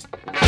you